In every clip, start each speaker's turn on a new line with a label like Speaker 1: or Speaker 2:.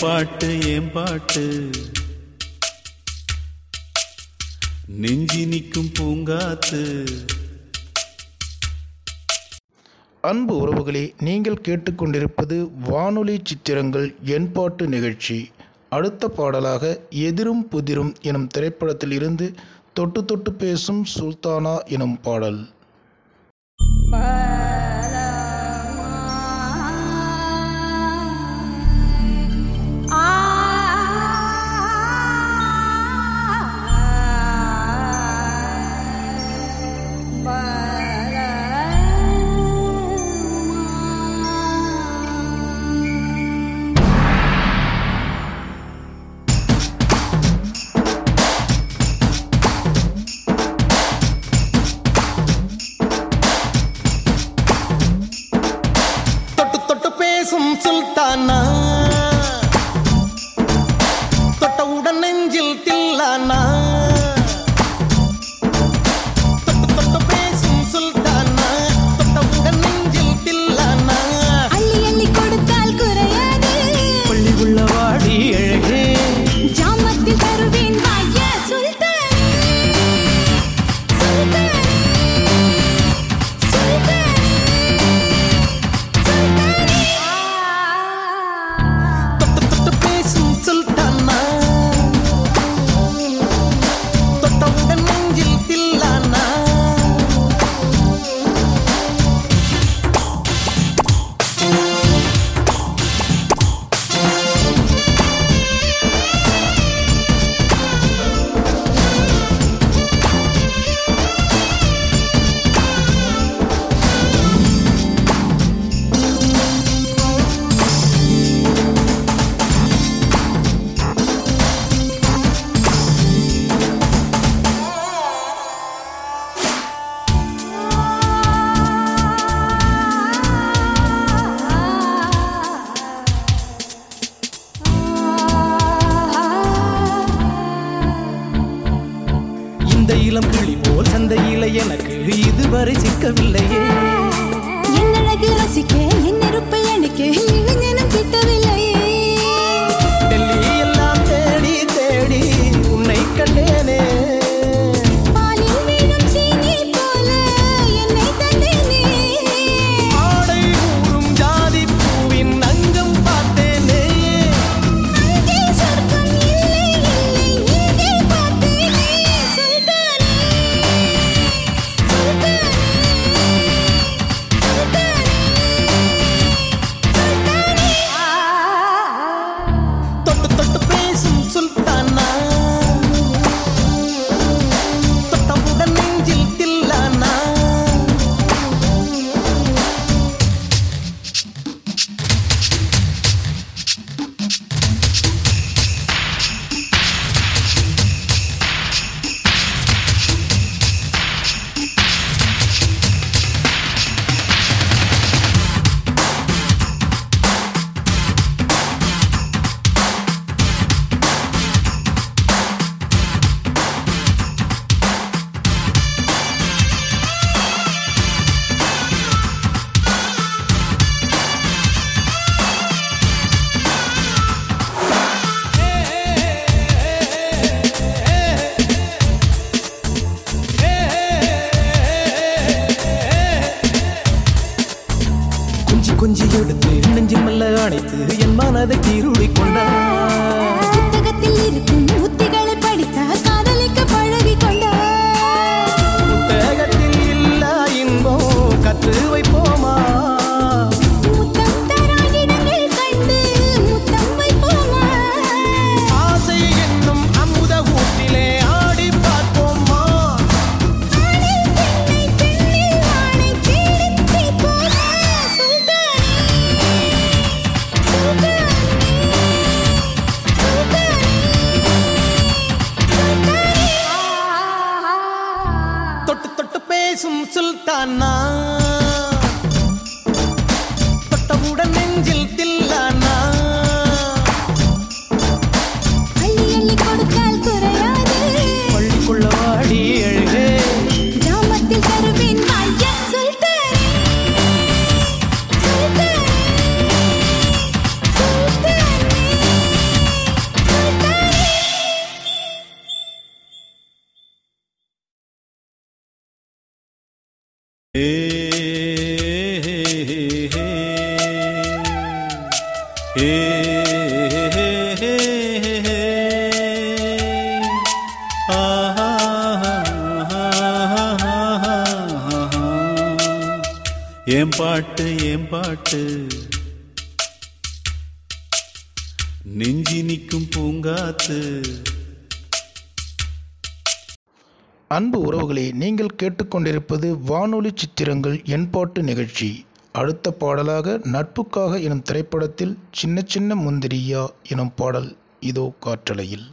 Speaker 1: பாட்டு ஏன் பாட்டு? நெஞ்சி நிற்கும் பூங்காத்து.
Speaker 2: அன்பு உறவுகளே நீங்கள் கேட்டுக்கொண்டிருப்பது வானொலி சித்திரங்கள் என்பாட்டு நிகழ்ச்சி. அடுத்த பாடலாக எதிரும் புதிரும் எனும் திரைப்படத்தில் இருந்து தொட்டு தொட்டு பேசும் சுல்தானா எனும் பாடல்.
Speaker 3: இளம் புள்ளி போல் சந்தையில எனக்கு இதுவரை சிக்கவில்லையே.
Speaker 4: என் அழகு ரசிக்க என் நெருப்பை அணிக்க கிட்டவில்லையே.
Speaker 5: கேட்டுக்கொண்டிருப்பது வானொலி சித்திரங்கள் எண்பாட்டு நிகழ்ச்சி. அடுத்த பாடலாக நட்புக்காக எனும் திரைப்படத்தில் சின்ன சின்ன முந்திரியா எனும் பாடல் இதோ காற்றலையில்.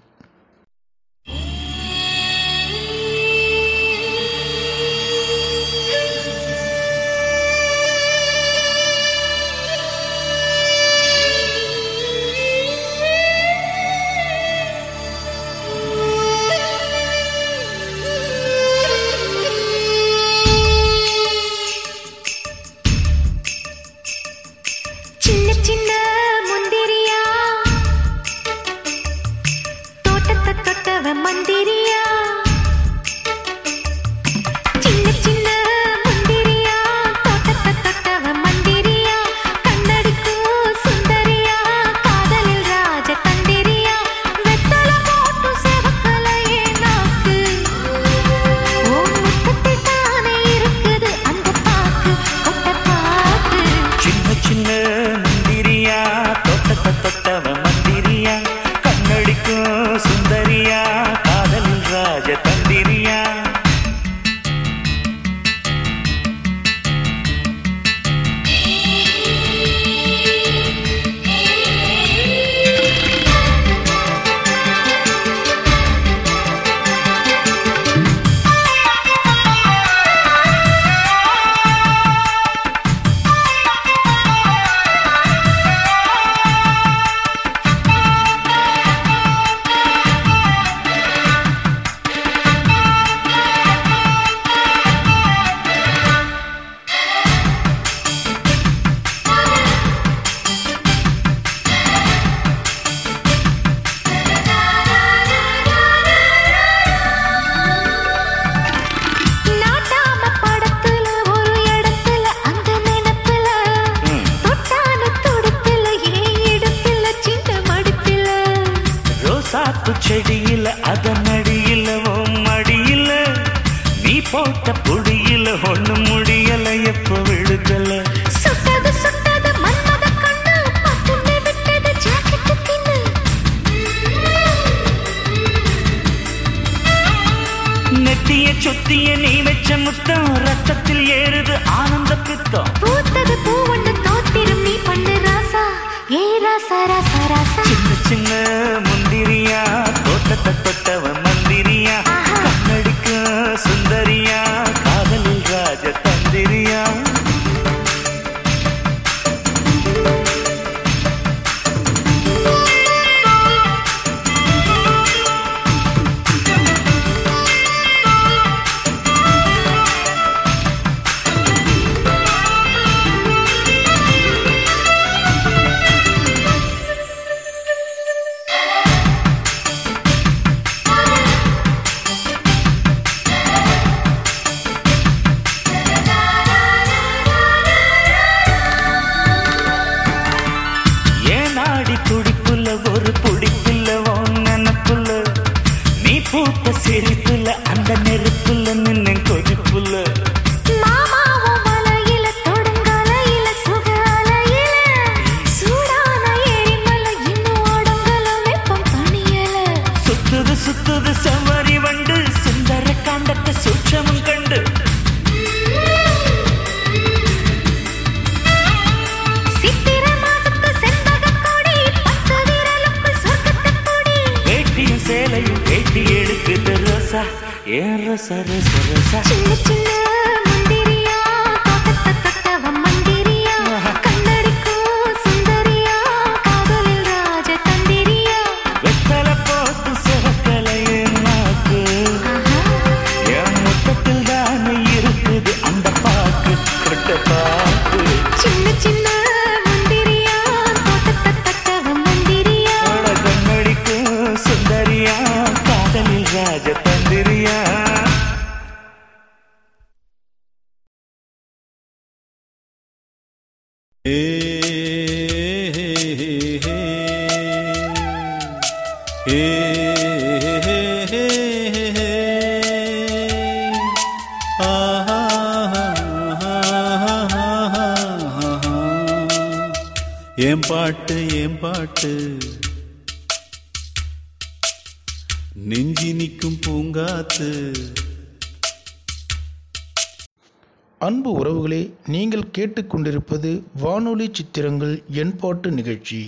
Speaker 6: கேட்டுக்கொண்டிருப்பது வானொலி சித்திரங்கள் என்பாட்டு நிகழ்ச்சி.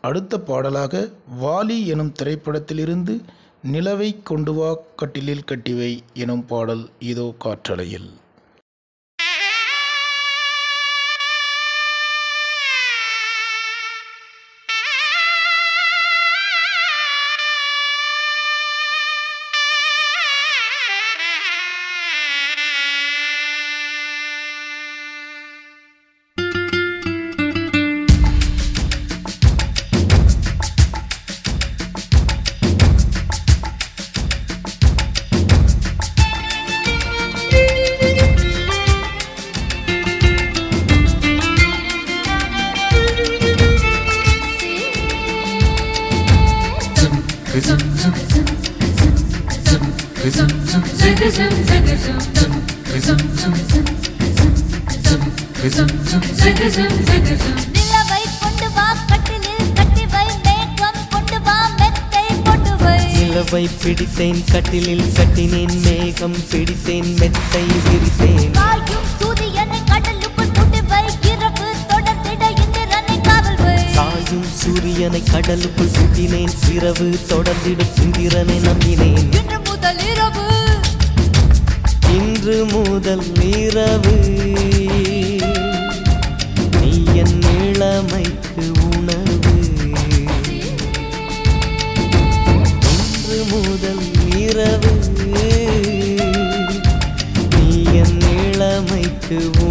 Speaker 6: அடுத்த பாடலாக வாலி எனும் திரைப்படத்திலிருந்து நிலவை கொண்டு வா கட்டிலில் கட்டிவை எனும் பாடல் இதோ காற்றலையில்.
Speaker 7: பிடித்தேன்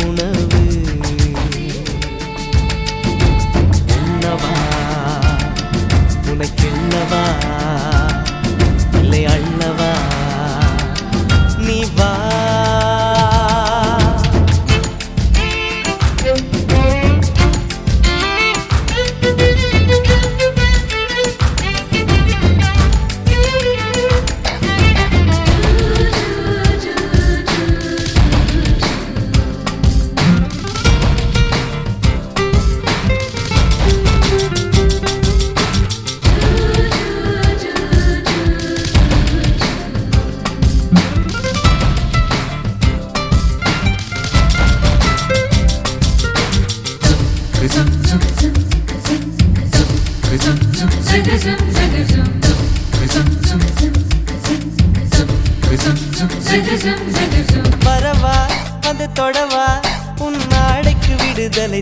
Speaker 7: உணவு. உண்ணவா? உனக்கென்னவா இல்லை அல்லவா நீ வா.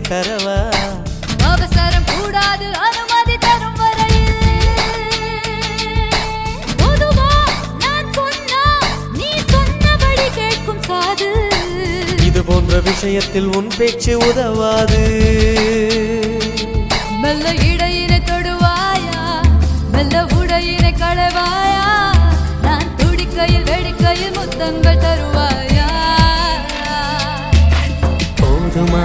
Speaker 7: தரவா?
Speaker 8: அவசரம் கூடாது அனுமதி தரும் வரையில். பொதுவா நான் சொன்னா நீ சொன்னபடி கேட்கும் காது
Speaker 7: இது போன்ற விஷயத்தில் உன் பேச்சு உதவாது.
Speaker 8: மெல்ல இடையினை தொடுவாயா? மெல்ல உடையினை களவாயா? நான் துடிக்கையில் வெடிக்கையில் முத்தங்கள் தருவாயா?
Speaker 7: போதுமா?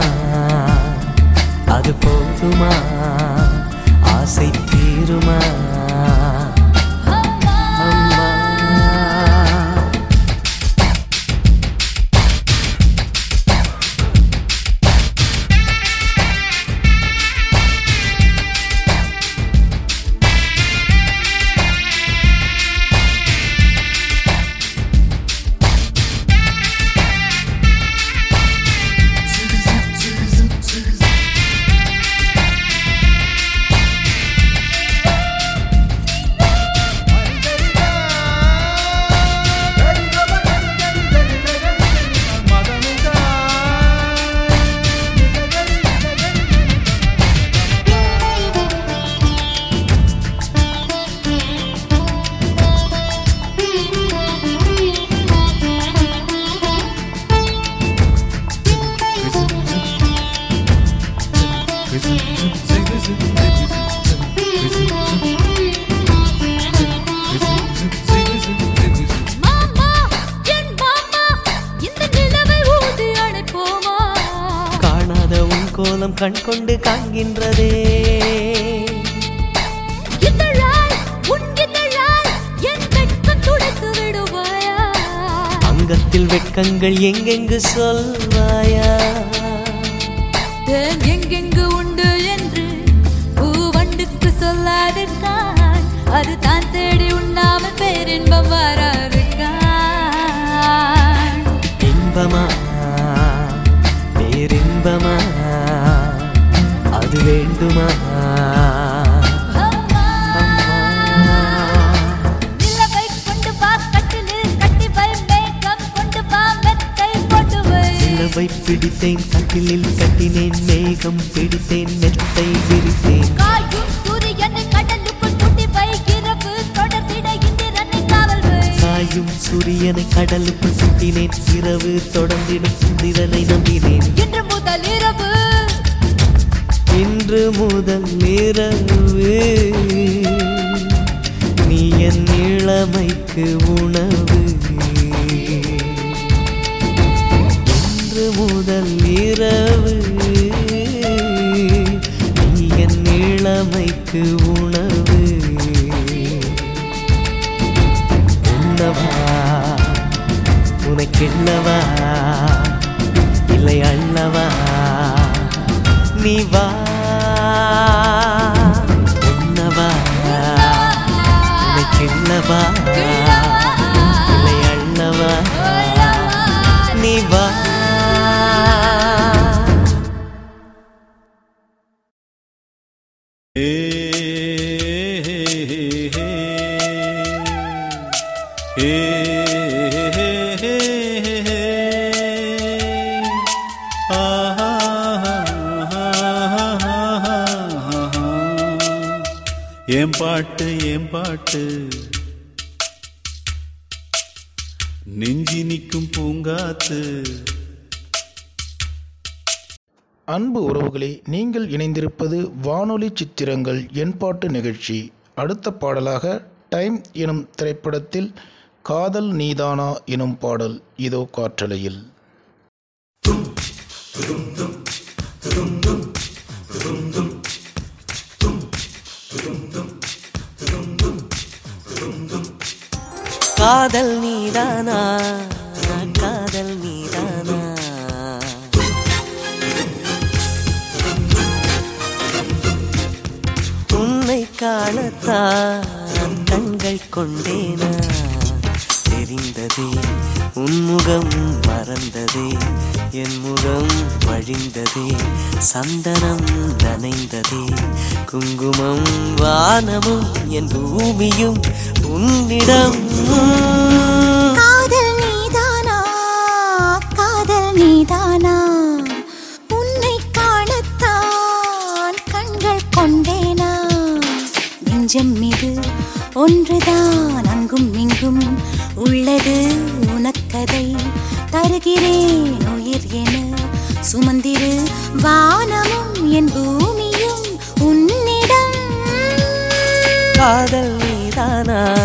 Speaker 7: அது போதுமா? ஆசை தீருமா? கோலம் கண் கொண்டு காண்கின்றதே.
Speaker 9: அங்கத்தில் வெட்கங்கள் எங்கெங்கு சொல்வாயா?
Speaker 8: எங்கெங்கு அது தான் தேடி உண்ணாமல் பேரின்பம் வராதிருக்காய்
Speaker 9: இன்பமா? பேரின்பமா? அது வேண்டுமா?
Speaker 8: நிலவை
Speaker 9: பிடித்தேன் கட்டிலில் கட்டினேன் மேகம் பிடித்தேன் மெத்தை விரித்தேன்.
Speaker 8: சூரியனை கடலுக்குள்
Speaker 9: சுட்டினேன். இரவு தொடர்ந்திடும் சுந்திரனை நம்பினேன்.
Speaker 8: இன்று முதல் இரவு.
Speaker 9: இன்று முதல் இரவு. நீ என் இளமைக்கு உணவு. இன்று முதல் இரவு. நீ என் இளமைக்கு உணவு. உனக்கென்னவா இல்லை அள்ளவா நீ வா. உண்ணவா? உனக்கென்னவா இல்லை
Speaker 6: வானொலி சித்திரங்கள் என்பாட்டு நிகழ்ச்சி. அடுத்த பாடலாக டைம் எனும் திரைப்படத்தில் காதல் நீதானா எனும் பாடல் இதோ காற்றலையில்.
Speaker 9: காதல் நீதானா? காணத்தான் கண்கள் கொண்டேனா? தெரிந்ததே உன்முகம் மறந்ததே என் முகம் வழிந்ததே சந்தனம் நனைந்ததே குங்குமம் வானமும் என் பூமியும் உன்னிடம்.
Speaker 10: நெஞ்சம் மீது ஒன்றுதான் அங்கும் இங்கும் உள்ளது உனக்கதை தருகிறேன் உயிர் என. சுமந்திரு வானமும் என் பூமியும் உன்னிடம்.
Speaker 9: காதல் நீதானா?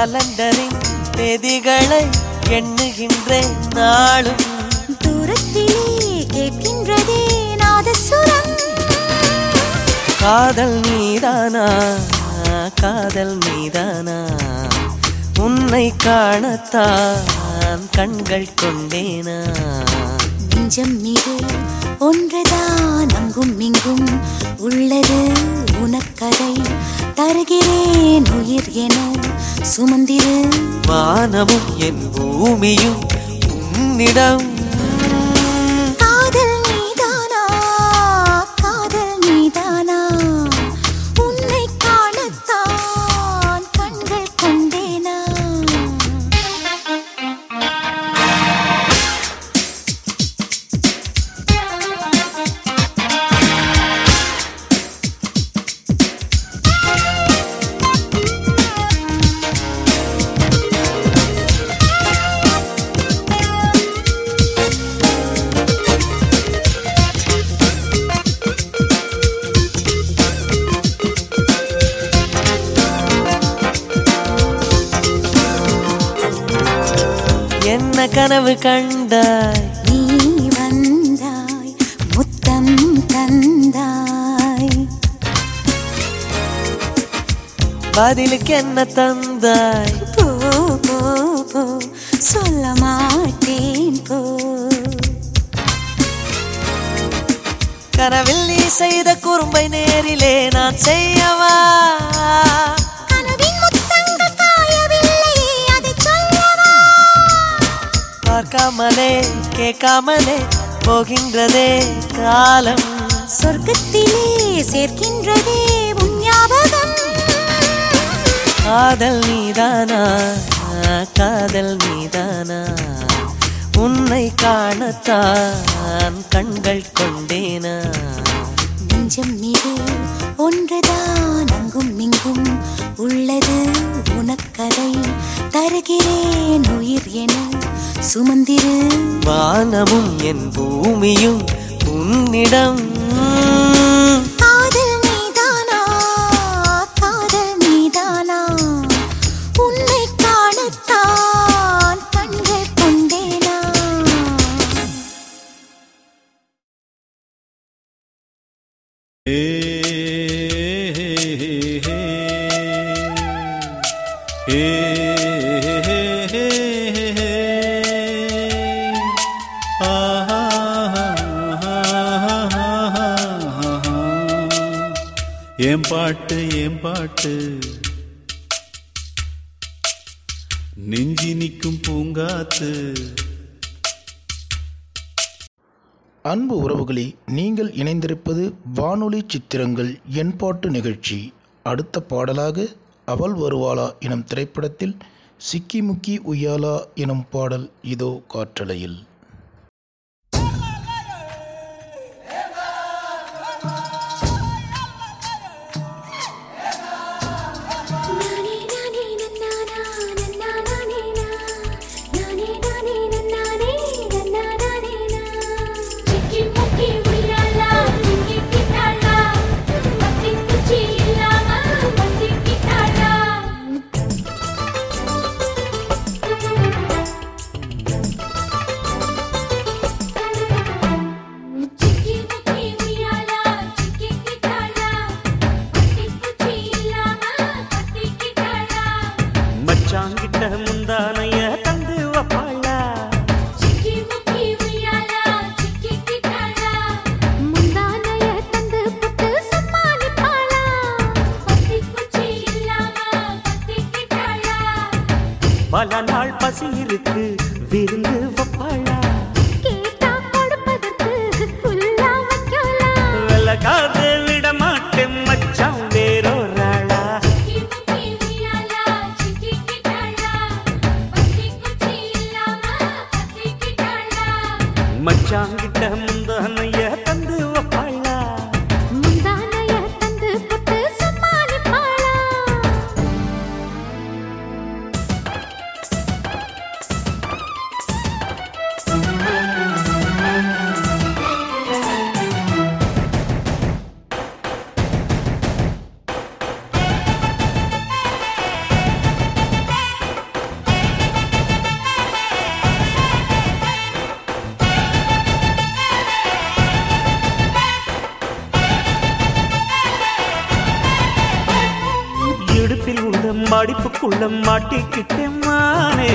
Speaker 9: கலண்டரின் தேதிகளை எண்ணுகின்றேன் நாளும்.
Speaker 10: தூரத்திலே கேட்கின்றதே நாதசுரம்.
Speaker 9: காதல் நீதானா காதல் நீதானா உன்னை காணத்தான் கண்கள் கொண்டேனா?
Speaker 10: நெஞ்சம் மீது ஒன்றுதான் அங்கும் இங்கும் உள்ளது உனக்கதை. தருகிறேன் உயிர் என சுமந்திரு.
Speaker 9: வானமும் என் பூமியும் உன்னிடம் என்ன கனவு கண்டாய்?
Speaker 10: நீ வந்தாய் முத்தம் தந்தாய்.
Speaker 9: பதிலுக்கு என்ன தந்தாய்?
Speaker 10: போ போ போ சொல்ல மாட்டேன் போ.
Speaker 9: கனவில் நீ செய்த குறும்பை நேரிலே நான் செய்யவா? பார்க்காமலே கேட்காமலே போகின்றதே காலம்.
Speaker 10: சொர்க்கத்திலே சேர்க்கின்றதே உன் ஞாபகம்.
Speaker 9: காதல் நீதானா? காதல் நீதானா? உன்னை காணத்தான் கண்கள் கொண்டேனா?
Speaker 10: நெஞ்சம் மீது ஒன்றுதான் அங்கும் இங்கும் உள்ளது. உனக்கதை தருகிறேன் உயிர் என சுமந்திரு.
Speaker 9: வானமும் என் பூமியும் உன்னிடம்.
Speaker 11: அன்பு உறவுகளே நீங்கள் இணைந்திருப்பது வானொலி சித்திரங்கள் என்பாட்டு நிகழ்ச்சி. அடுத்த பாடலாக அவள் வருவாளா எனும் திரைப்படத்தில் சிக்கி முக்கி உய்யாலா எனும் பாடல் இதோ காற்றலையில்.
Speaker 5: மடிப்புக்குள்ள மாட்டிக்கிட்டேன் மானே.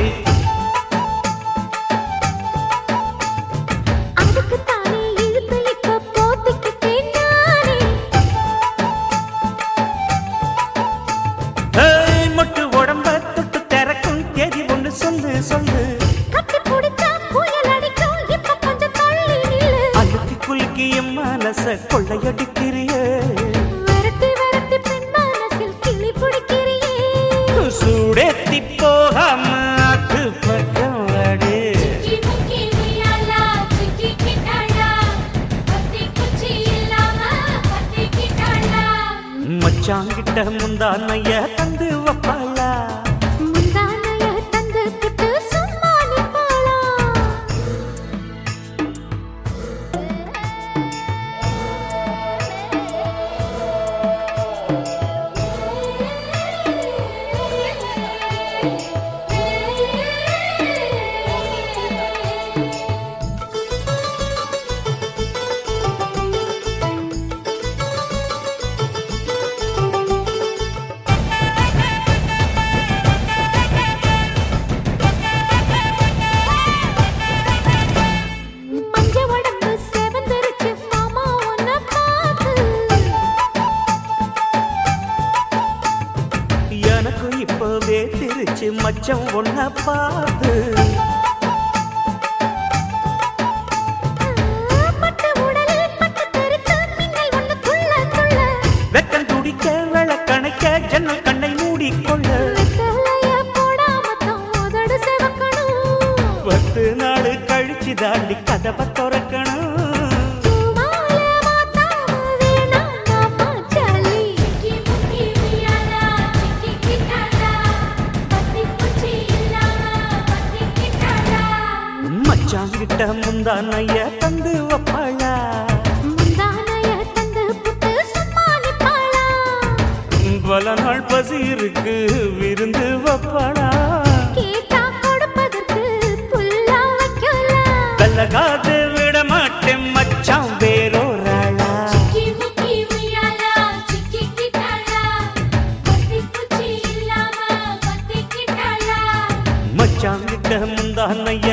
Speaker 1: முந்தானைய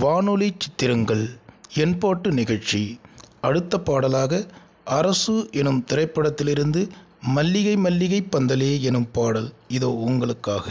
Speaker 6: வானொலி சித்திரங்கள் என்பாட்டு நிகழ்ச்சி. அடுத்த பாடலாக அரசு எனும் திரைப்படத்திலிருந்து மல்லிகை மல்லிகை பந்தலே எனும் பாடல் இதோ உங்களுக்காக.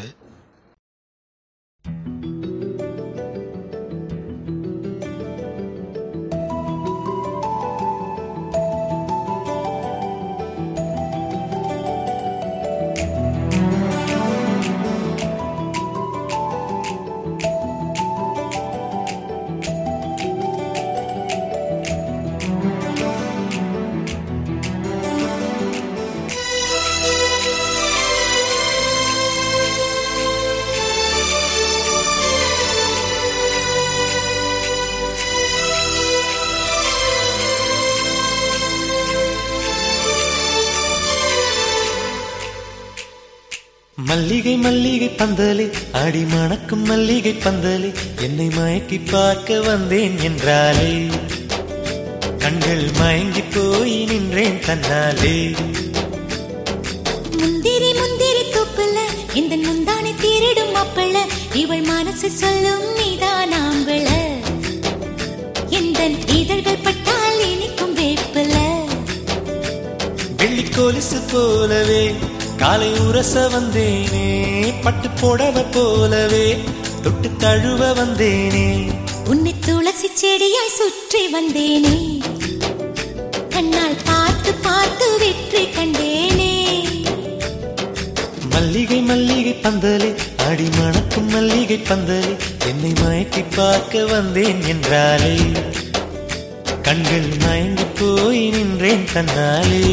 Speaker 12: மல்லிகை மல்லிகை பந்தலே அடி மணக்கும் மல்லிகை பந்தலே என்னை மயக்கி பார்க்க வந்தேன் என்றாலே. கண்கள் மயங்கி போய் நின்றேன் தன்னாலே.
Speaker 10: முந்திரி முந்திரி தூப்புல இந்த முந்தானை திருடும் மாப்பிள்ள இவள் மனசு சொல்லும் நீதான் ஆம்பள. எந்த இதழ்கள் பட்டால் இனிக்கும் வேப்பில.
Speaker 12: வெள்ளி கொலுசு போலவே காலை உரச வந்தேனே பட்டு புடவ போலவே தொட்டு தழுவ வந்தேனே.
Speaker 10: உன்னை துளசி செடியாய் சுற்றி வந்தேனே. கண்ணால் பார்த்து பார்த்து வெற்றி கண்டேனே.
Speaker 12: மல்லிகை மல்லிகை பந்தலே அடி மணக்கும் மல்லிகை பந்தலே என்னை மயக்கி பார்க்க வந்தேன் என்றாலே. கண்கள் மயங்கி போய் நின்றேன் தன்னாலே.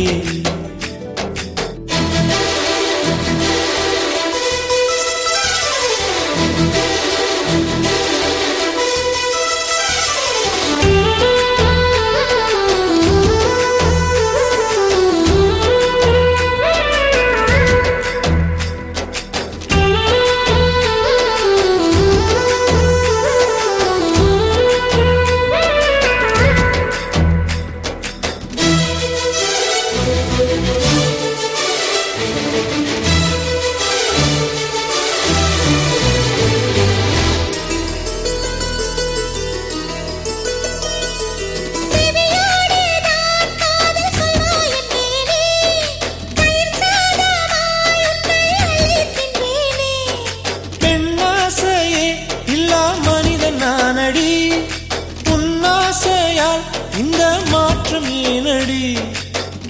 Speaker 12: மாற்றம் ஏனடி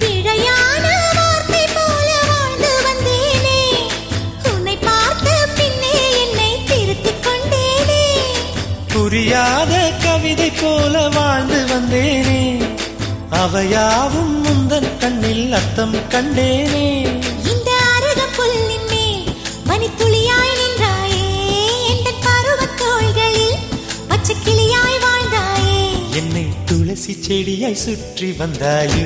Speaker 10: பிழையான வார்த்தை போல வாழ்ந்து வந்தேனே. உன்னை பார்த்த பின்னே என்னை திருத்திக் கொண்டேனே.
Speaker 12: புரியாத கவிதை போல வாழ்ந்து வந்தேனே. அவையாவும் முந்தன் கண்ணில் அர்த்தம் கண்டேனே.
Speaker 10: இந்த அருக புல்லின் மேல் பனித்துளியாய்
Speaker 12: துளசி செடியை சுற்றி வந்தாயோ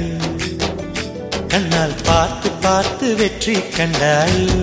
Speaker 12: கண்ணால் பார்த்து பார்த்து வெற்றி கண்டாயோ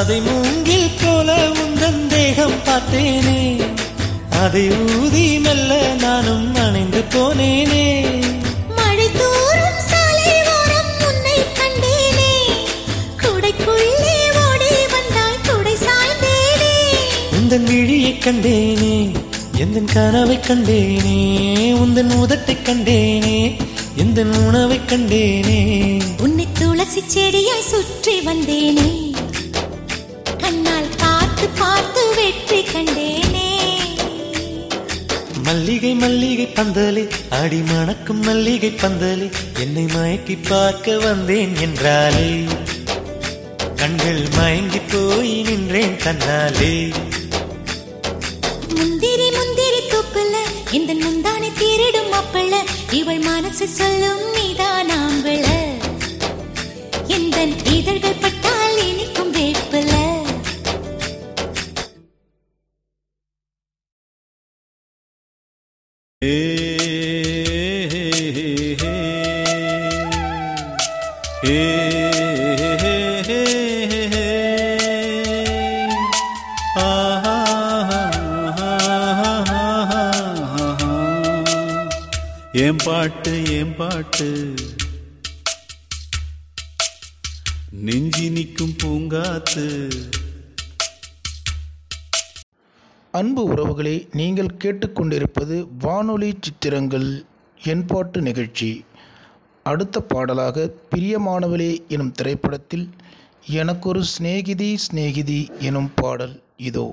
Speaker 12: சதை மூங்கில் போல உந்தன் தேகம் பார்த்தேனே. அதை ஊதி மெல்ல நானும் அணைந்து போனேனே. உந்தன் விழியைக் கண்டேனே எந்தன் கனவைக் கண்டேனே உந்தன் உதட்டைக் கண்டேனே எந்தன் உணவைக் கண்டேனே.
Speaker 10: உன்னை துளசி செடியாய் சுற்றி வந்தேனே. கண்டேனே.
Speaker 12: மல்லிகை மல்லிகை பந்தலே அடி மணக்கும் மல்லிகை பந்தலே என்னை மயக்கி பார்க்க வந்தேன் என்றாலே. கண்கள் மயங்கி போய் நின்றேன் தன்னாலே.
Speaker 10: முந்திரி முந்திரி தூப்புல இந்த முந்தானை திருடும் மாப்பிள்ள இவள் மனசு சொல்லும்
Speaker 6: கேட்டுக்கொண்டிருப்பது வானொலி சித்திரங்கள் என்பாட்டு நிகழ்ச்சி. அடுத்த பாடலாக பிரியமானவளே எனும் திரைப்படத்தில் எனக்கொரு சிநேகிதி சிநேகிதி எனும் பாடல் இதோ.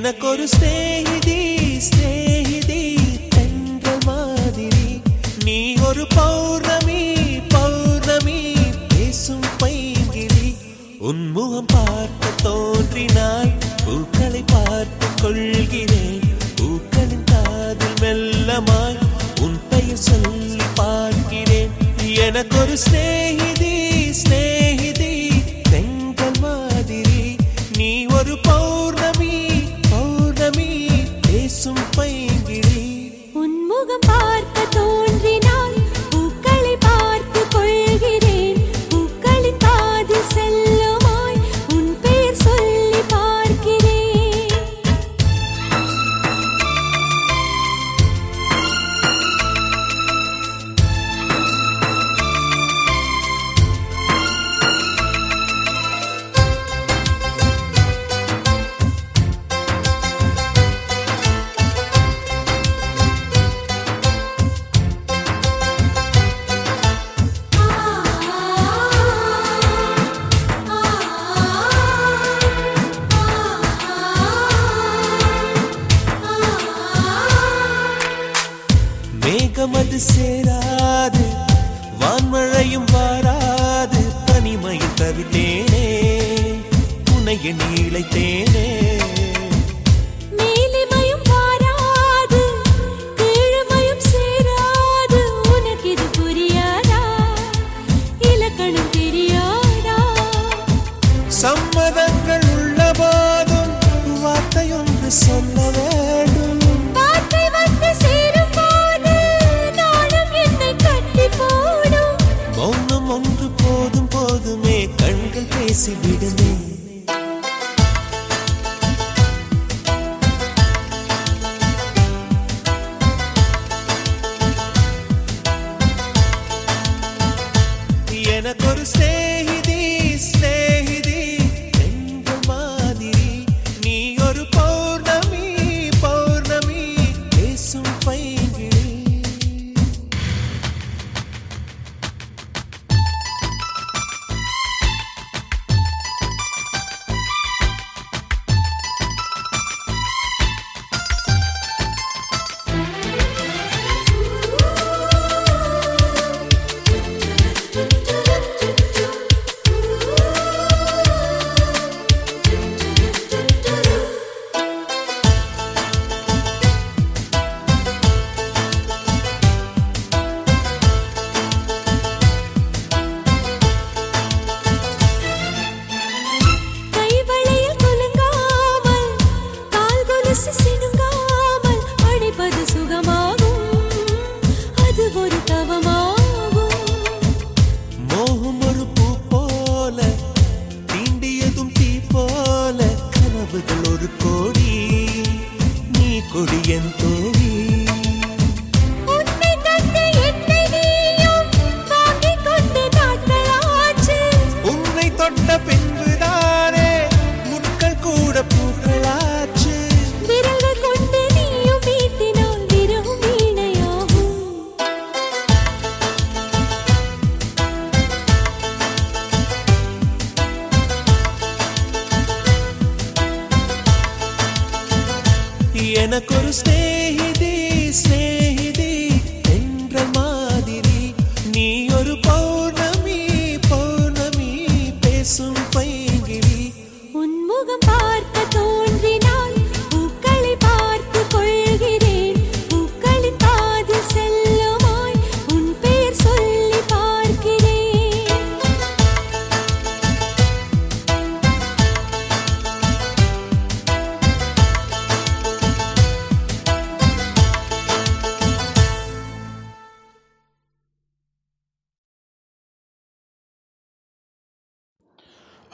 Speaker 12: எனக்கொரு ஸ்நேகிதி ஸ்நேகிதி தென்றல் மாதிரி. நீ ஒரு பௌர்ணமி பௌர்ணமி
Speaker 13: பேசும் பைங்கிலி. உன்முகம் பார்க்க தோன்றினாய் பூக்களை பார்த்து கொள்கிறேன். பூக்களின் காதில் மெல்லமாய் உன் பெயர் சொல்லி பார்க்கிறேன் எனக்கொரு
Speaker 14: ஸ்நேகி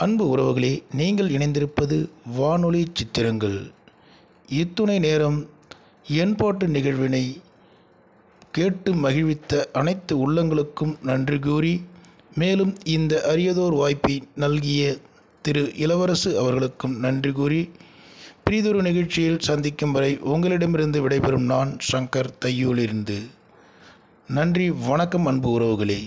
Speaker 6: அன்பு உறவுகளே நீங்கள் இணைந்திருப்பது வானொலி சித்திரங்கள். இத்துணை நேரம் என்பாட்டு நிகழ்வினை கேட்டு மகிழ்வித்த அனைத்து உள்ளங்களுக்கும் நன்றி கூறி மேலும் இந்த அரியதோர் வாய்ப்பை நல்கிய திரு இளவரசு அவர்களுக்கும் நன்றி கூறி பிரிதொரு நிகழ்ச்சியில் சந்திக்கும் வரை உங்களிடமிருந்து விடைபெறும் நான் சங்கர் தையூலிருந்து. நன்றி வணக்கம் அன்பு உறவுகளே.